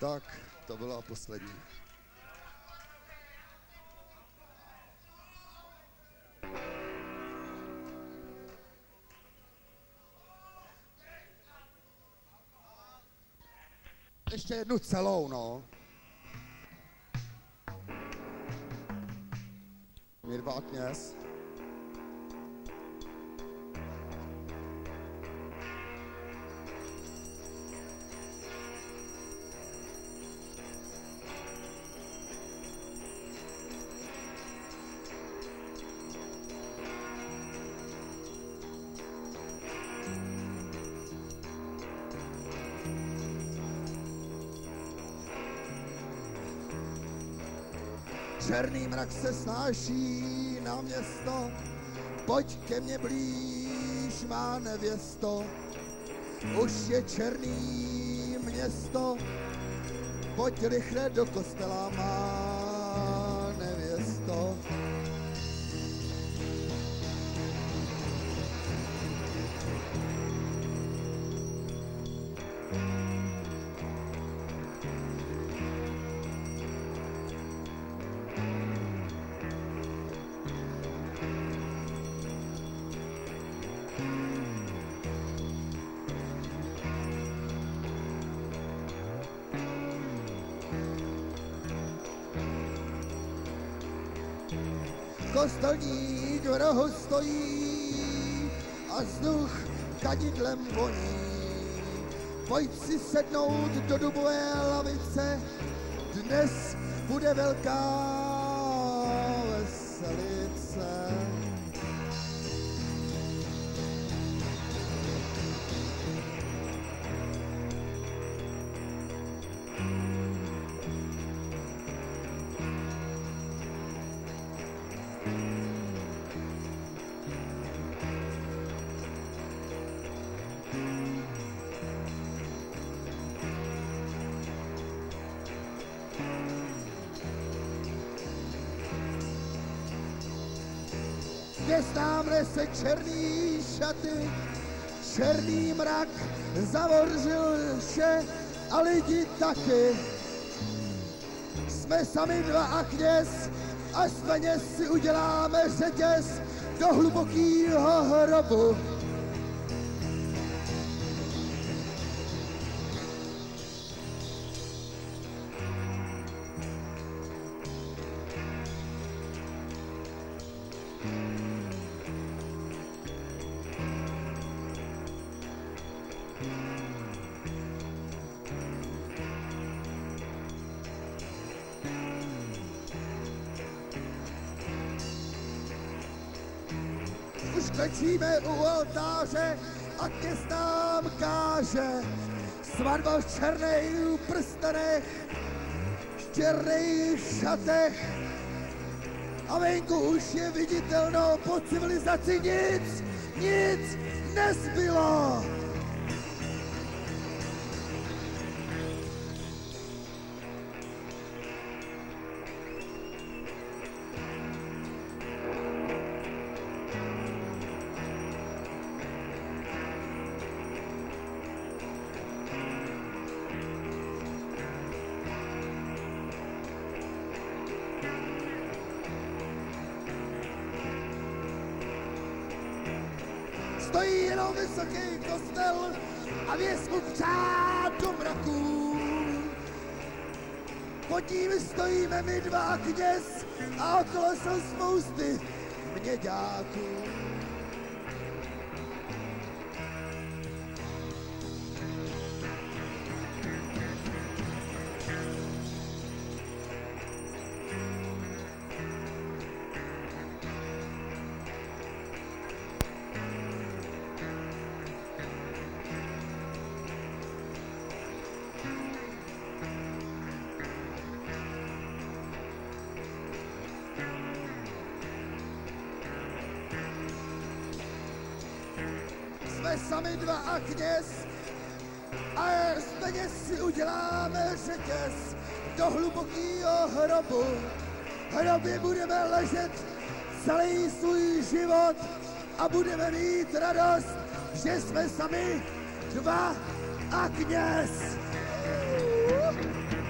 Tak, to byla poslední. Ještě jednu celou, no. Mirvá kněz. Černý mrak se snáší na město, pojď ke mně blíž, má nevěsto. Už je černý město, pojď rychle do kostela, má Kostelník v rohu stojí a vzduch kadidlem voní. Pojď si sednout do dubové lavice, dnes bude velká Dnes nám nese černý šaty, černý mrak zavoržil vše a lidi taky. Jsme sami dva a kněz a z si uděláme řetěz do hlubokýho hrobu. Už klečíme u oltáře a kněz nám káže. Svatba v černých prstenech, v černých šatech. A venku už je viditelno po civilizaci nic, nic nezbylo. Vysoký kostel a věc mu přát do mraků. Pod ním stojíme my dva kněz a okolo jsou spousty měďáků. Jsme sami dva a kněz a z peněz si uděláme řetěz do hlubokýho hrobu. Hrobě budeme ležet celý svůj život a budeme mít radost, že jsme sami dva a kněz. You.